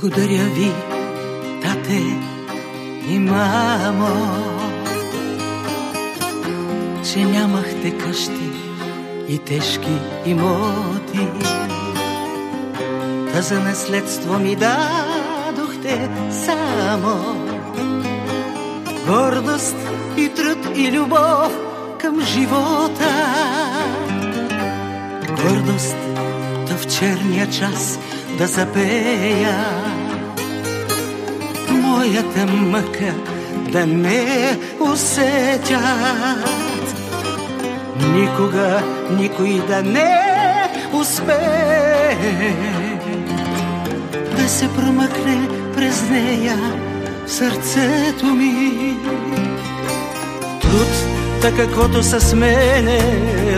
Благодаря ви, тате и мамо, че нямахте къщи и тежки имоти. Та за наследство ми дадохте само гордост и труд и любов към живота. Гордост да в черния час да запея моята мъка да не усетят. Никога никой да не успее да се промъкне през нея в сърцето ми. Труд, така каквото с мене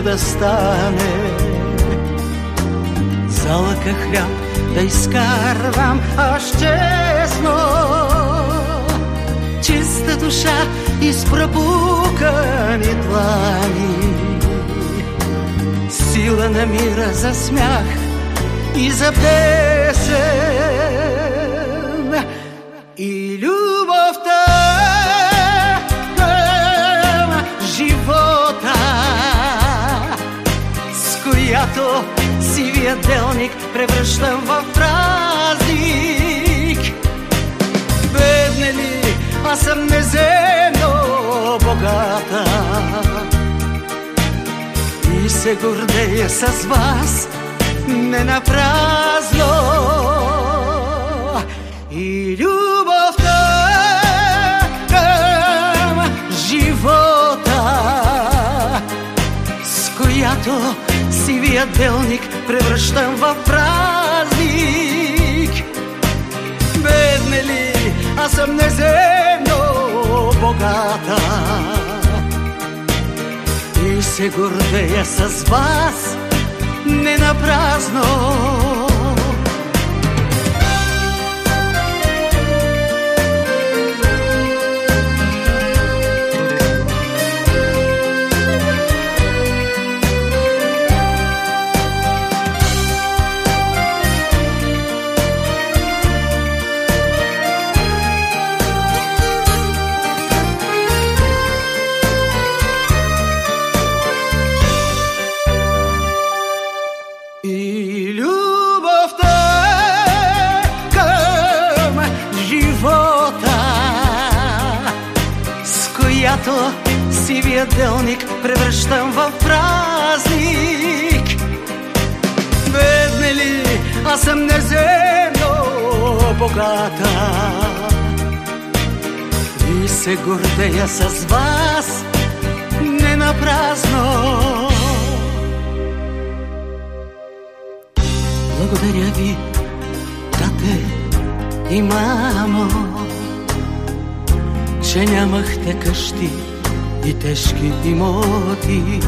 да стане. Залъка хляб да изкарвам аз честно. Чиста душа из пропукани длани. Сила на мира за смях и за песен. И любовта живота, с която сивия делник превръщам в богата и се гордея с вас не на празно. И любовта към живота, с която сивия делник превръщам в празник. Бедне ли, аз съм неземно богата се гордея с вас. Не на която сивия делник превръщам в празник. Бедне ли, аз съм неземно богата и се гордея с вас не на празно. Благодаря ви, тате и мамо, че нямахте къщи и тежки имоти.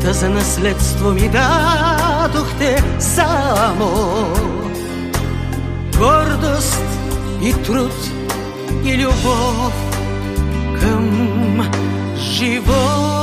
Та за наследство ми дадохте само гордост и труд и любов към живота.